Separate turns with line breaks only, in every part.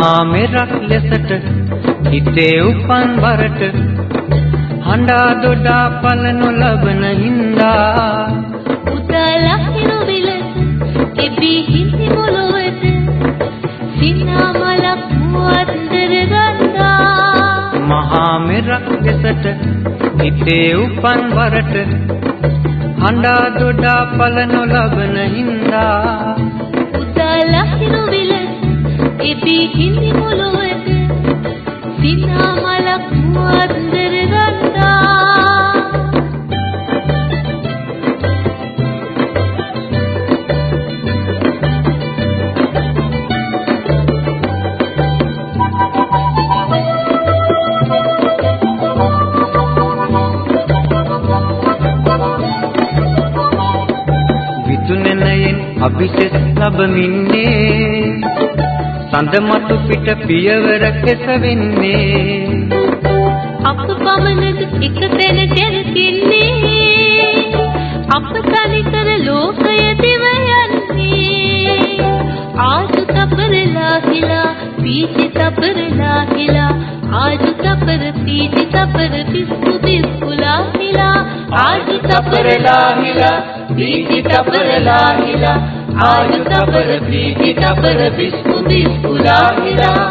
මහා මෙරක් ලෙසට හිතේ උපන් වරට හඬා දොඩා පල නොලබන හින්දා.
උදලා හිරුවිල තිබී හිඳි මොළොවට සිනා මලක් මුවන්දර ගන්නා
මහා මෙරක් ලෙසට හිතේ උපන් වරට හඬා දොඩා පල නොලබන හින්දා.
උදලා හිරුවිල තිබී හිඳි මොළොවට සිනා මලක් මුවන්දර ගන්නා
විතුනනයෙන් අභිෂෙස් ලැබමින්නේ සඳමතු පිට පියවර කෙසවෙන්නේ.
අප පමණක එක තැන ජනකින්නේ අප තනිකර ලෝකය දිව යන්නේ. ආජු තපරලා හිලා පීචි තපරලා හිලා ආජු තපර පීචි තපර පිස්සු පිස්සුලා හිලා ආජු තපරලා හිලා පීචි තපරලා හිලා ආජු තපර පීචි තපර පිස්සු පිස්සුලා හිලා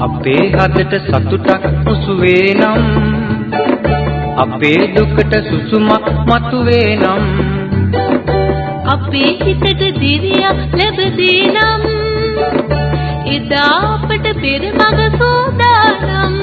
අපේ හදට සතුටක් මුසු වේනම් අපේ දුකට සුසුමක් මතුවේ නම්.
අපේ හිතට දිරියක් ලැබදී නම් එදා අපට පෙරමග සෝදානම්.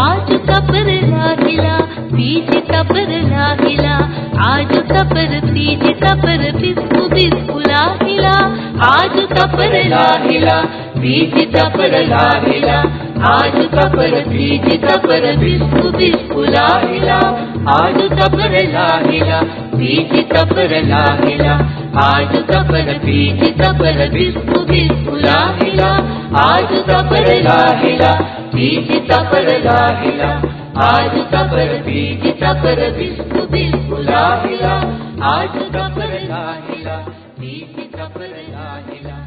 ආජු තපරලා හිලා පීචි තපරලා හිලා ආජු තපර පීචි තපර පිස්සු පිස්සුලා හිලා ආජු තපරලා හිලා පීචි තපරලා හිලා ආජු තපර පීචි තපර පිස්සු පිස්සුලා හිලා ආජු තපරලා හිලා පීචි තපරලා හිලා ආජු තපර පීචි තපර පිස්සු පිස්සුලා හිලා ආජු තපරලා හිලා පීචි තපරලා හිලා ආජු තපර පීචි තපර පිස්සු පිස්සුලා හිලා ආජු තපරලා හිලා පීචි තපරලා හිලා